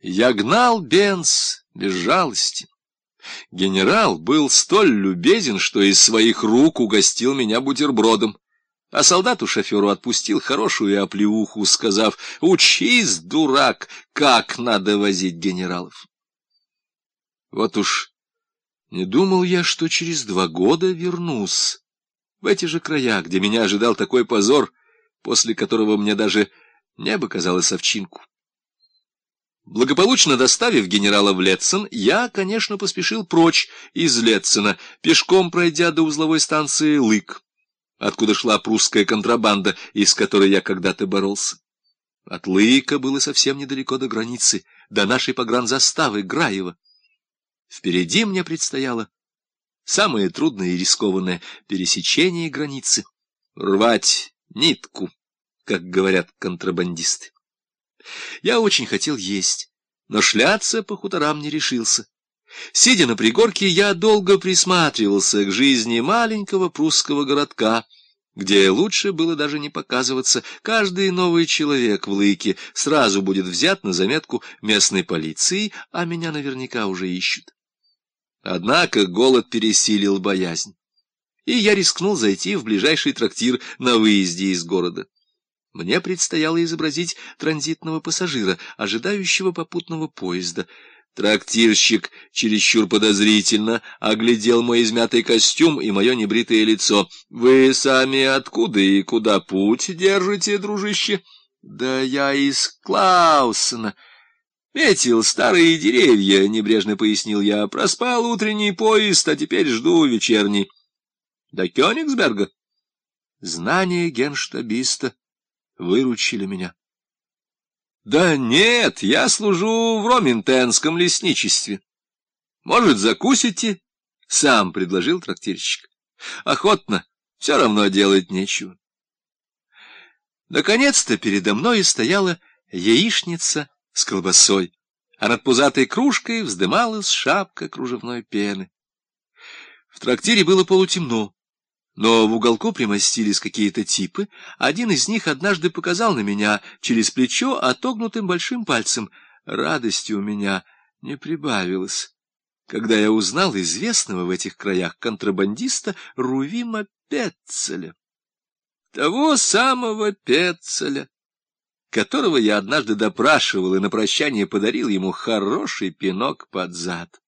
Я гнал Бенц без жалости. Генерал был столь любезен, что из своих рук угостил меня бутербродом, а солдату-шоферу отпустил хорошую оплеуху, сказав, «Учись, дурак, как надо возить генералов». Вот уж не думал я, что через два года вернусь в эти же края, где меня ожидал такой позор, после которого мне даже небо казалось овчинку. Благополучно доставив генерала в Летцен, я, конечно, поспешил прочь из Летцена, пешком пройдя до узловой станции Лык, откуда шла прусская контрабанда, из которой я когда-то боролся. От Лыка было совсем недалеко до границы, до нашей погранзаставы Граева. Впереди мне предстояло самое трудное и рискованное — пересечение границы, рвать нитку, как говорят контрабандисты. Я очень хотел есть, но шляться по хуторам не решился. Сидя на пригорке, я долго присматривался к жизни маленького прусского городка, где лучше было даже не показываться. Каждый новый человек в Лыке сразу будет взят на заметку местной полиции, а меня наверняка уже ищут. Однако голод пересилил боязнь, и я рискнул зайти в ближайший трактир на выезде из города. Мне предстояло изобразить транзитного пассажира, ожидающего попутного поезда. Трактирщик чересчур подозрительно оглядел мой измятый костюм и мое небритое лицо. — Вы сами откуда и куда путь держите, дружище? — Да я из Клаусена. — Метил старые деревья, — небрежно пояснил я. — Проспал утренний поезд, а теперь жду вечерний. — До Кёнигсберга? Знание генштабиста выручили меня. Да нет, я служу в Роминтенском лесничестве. Может, закусите? Сам предложил трактирщик. Охотно, все равно делать нечего. Наконец-то передо мной стояла яичница с колбасой, а над пузатой кружкой вздымалась шапка кружевной пены. В трактире было полутемно. Но в уголку примостились какие-то типы. Один из них однажды показал на меня через плечо отогнутым большим пальцем. Радости у меня не прибавилось, когда я узнал известного в этих краях контрабандиста Рувима Петцеля. Того самого Петцеля, которого я однажды допрашивал и на прощание подарил ему хороший пинок под зад.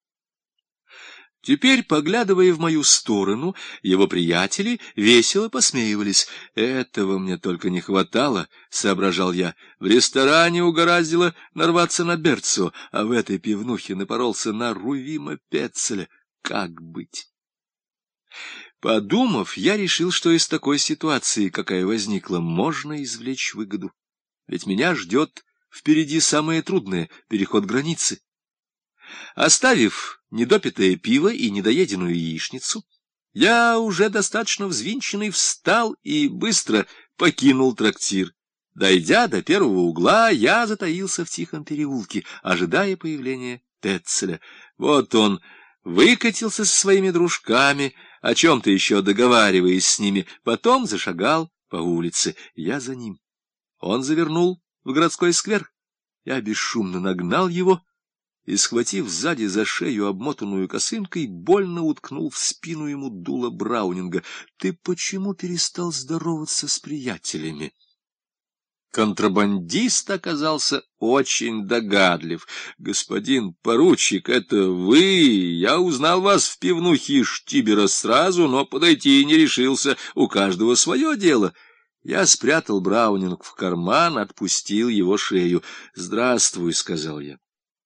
Теперь, поглядывая в мою сторону, его приятели весело посмеивались. «Этого мне только не хватало», — соображал я. «В ресторане угораздило нарваться на Берцу, а в этой пивнухе напоролся на Рувима Пецеля. Как быть?» Подумав, я решил, что из такой ситуации, какая возникла, можно извлечь выгоду. Ведь меня ждет впереди самое трудное — переход границы. Оставив недопитое пиво и недоеденную яичницу, я, уже достаточно взвинченный, встал и быстро покинул трактир. Дойдя до первого угла, я затаился в тихом переулке, ожидая появления Петцеля. Вот он выкатился со своими дружками, о чем-то еще договариваясь с ними, потом зашагал по улице. Я за ним. Он завернул в городской сквер. Я бесшумно нагнал его, и, схватив сзади за шею обмотанную косынкой, больно уткнул в спину ему дуло Браунинга. — Ты почему перестал здороваться с приятелями? Контрабандист оказался очень догадлив. — Господин поручик, это вы? Я узнал вас в пивнухе Штибера сразу, но подойти не решился. У каждого свое дело. Я спрятал Браунинг в карман, отпустил его шею. — Здравствуй, — сказал я.